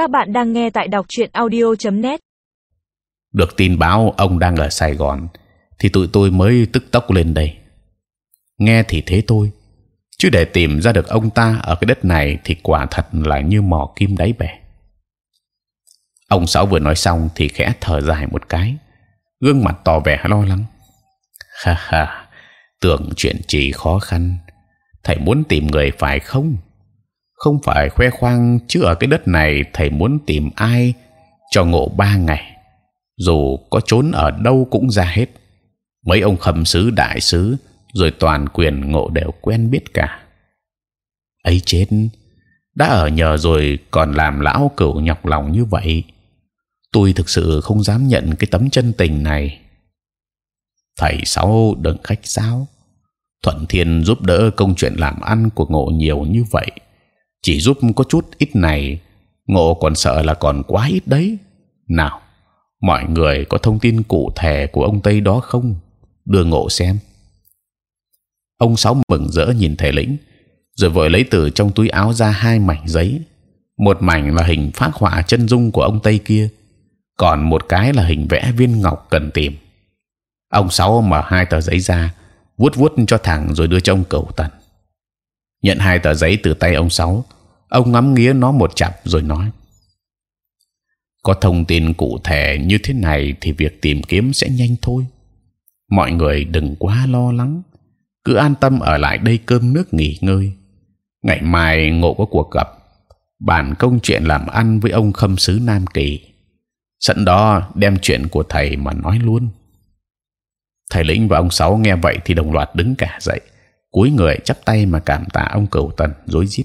Các bạn đang nghe tại đọc truyện audio.net. Được tin báo ông đang ở Sài Gòn, thì tụi tôi mới tức tốc lên đây. Nghe thì thế thôi, chứ để tìm ra được ông ta ở cái đất này thì quả thật là như mò kim đáy bể. Ông sáu vừa nói xong thì khẽ thở dài một cái, gương mặt tỏ vẻ lo lắng. Ha ha, tưởng chuyện chỉ khó khăn, thầy muốn tìm người phải không? Không phải khoe khoang chứ ở cái đất này thầy muốn tìm ai cho ngộ ba ngày, dù có trốn ở đâu cũng ra hết. Mấy ông khâm sứ đại sứ rồi toàn quyền ngộ đều quen biết cả. ấy chết, đã ở nhờ rồi còn làm lão cửu nhọc lòng như vậy tôi thực sự không dám nhận cái tấm chân tình này. Thầy sáu đừng khách sáo. Thuận Thiên giúp đỡ công chuyện làm ăn của Ngộ nhiều như vậy, chỉ giúp có chút ít này, Ngộ còn sợ là còn quá ít đấy. Nào, mọi người có thông tin cụ thể của ông Tây đó không? Đưa Ngộ xem. Ông sáu mừng rỡ nhìn thầy lĩnh, rồi vội lấy từ trong túi áo ra hai mảnh giấy. Một mảnh là hình phác họa chân dung của ông Tây kia, còn một cái là hình vẽ viên ngọc cần tìm. Ông sáu mở hai tờ giấy ra, vuốt vuốt cho thẳng rồi đưa cho ông cầu tần. Nhận hai tờ giấy từ tay ông sáu, ông ngắm nghía nó một chặp rồi nói: có thông tin cụ thể như thế này thì việc tìm kiếm sẽ nhanh thôi. Mọi người đừng quá lo lắng, cứ an tâm ở lại đây cơm nước nghỉ ngơi. Ngày mai ngộ có cuộc gặp, bàn công chuyện làm ăn với ông khâm sứ Nam Kỳ. Sẵn đó đem chuyện của thầy mà nói luôn. Thầy lĩnh và ông sáu nghe vậy thì đồng loạt đứng cả dậy. Cúi người chắp tay mà cảm tạ ông cửu tần rối rít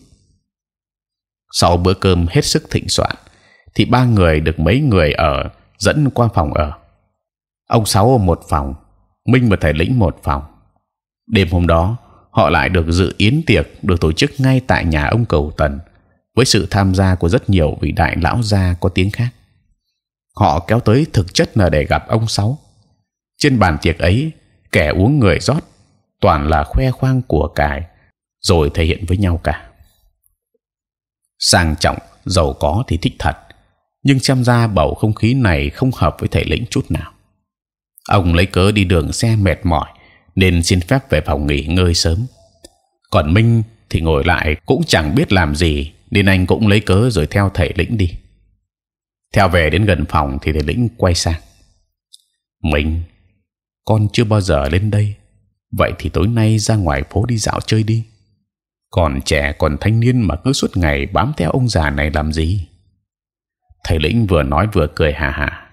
sau bữa cơm hết sức thịnh soạn thì ba người được mấy người ở dẫn qua phòng ở ông sáu một phòng minh và thầy lĩnh một phòng đêm hôm đó họ lại được dự yến tiệc được tổ chức ngay tại nhà ông cầu tần với sự tham gia của rất nhiều vị đại lão gia có tiếng khác họ kéo tới thực chất là để gặp ông sáu. Trên bàn tiệc ấy, kẻ uống người rót, toàn là khoe khoang của cải, rồi thể hiện với nhau cả sang trọng, giàu có thì thích thật, nhưng xem ra bầu không khí này không hợp với thầy lĩnh chút nào. Ông lấy cớ đi đường xe mệt mỏi, nên xin phép về phòng nghỉ ngơi sớm. Còn Minh thì ngồi lại cũng chẳng biết làm gì, nên anh cũng lấy cớ rồi theo thầy lĩnh đi. Theo về đến gần phòng thì thầy lĩnh quay sang. Mình con chưa bao giờ lên đây. Vậy thì tối nay ra ngoài phố đi dạo chơi đi còn trẻ còn thanh niên mà cứ suốt ngày bám theo ông già này làm gì thầy lĩnh vừa nói vừa cười hà hà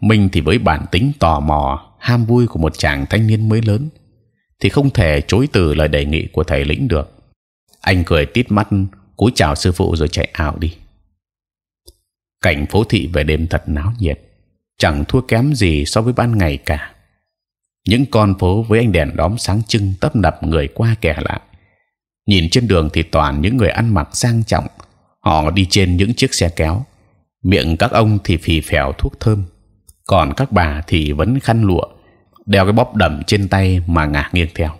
mình thì với bản tính tò mò ham vui của một chàng thanh niên mới lớn thì không thể chối từ lời đề nghị của thầy lĩnh được anh cười tít mắt cúi chào sư phụ rồi chạy ảo đi cảnh phố thị về đêm thật náo nhiệt, chẳng thua kém gì so với ban ngày cả. Những con phố với ánh đèn đóm sáng trưng tấp nập người qua kẻ lại. Nhìn trên đường thì toàn những người ăn mặc sang trọng, họ đi trên những chiếc xe kéo. Miệng các ông thì phì phèo thuốc thơm, còn các bà thì vẫn khăn lụa, đeo cái bóp đầm trên tay mà ngả nghiêng theo.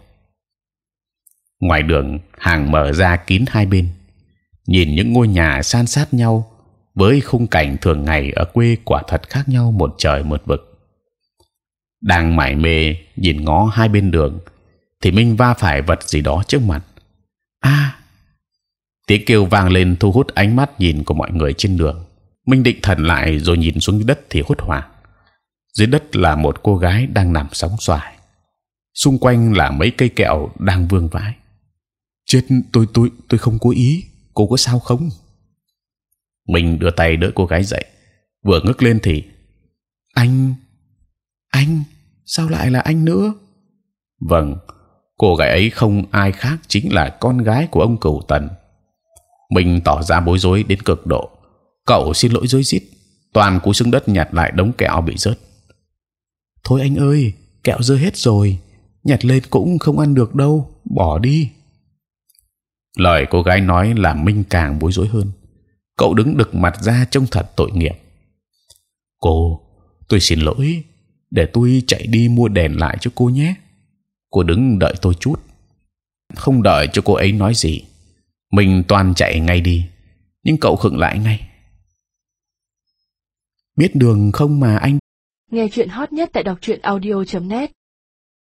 Ngoài đường hàng mở ra kín hai bên, nhìn những ngôi nhà san sát nhau với khung cảnh thường ngày ở quê quả thật khác nhau một trời một vực. Đang mải mê nhìn ngó hai bên đường, thì Minh va phải vật gì đó trước mặt. A! tiếng kêu vang lên thu hút ánh mắt nhìn của mọi người trên đường. Minh định thần lại rồi nhìn xuống đất thì hốt hoảng. Dưới đất là một cô gái đang nằm sóng xoài, xung quanh là mấy cây kẹo đang vương vãi. Chết tôi tôi tôi không cố ý. Cô có sao không? mình đưa tay đỡ cô gái dậy vừa ngước lên thì anh anh sao lại là anh nữa vâng cô gái ấy không ai khác chính là con gái của ông cửu tần. Mình tỏ ra bối rối đến cực độ. Cậu xin lỗi dối rít. Toàn cú xương đất nhặt lại đống kẹo bị rớt. Thôi anh ơi, kẹo rơi hết rồi. Nhặt lên cũng không ăn được đâu. Bỏ đi. Lời cô gái nói làm minh càng bối rối hơn. Cậu đứng đực mặt ra trông thật tội nghiệp. Cô, tôi xin lỗi. Để tôi chạy đi mua đèn lại cho cô nhé cô đứng đợi tôi chút. Không đợi cho cô ấy nói gì, mình toàn chạy ngay đi. Nhưng cậu khựng lại ngay. Biết đường không mà anh? Nghe chuyện hot nhất tại đọc truyện audio .net.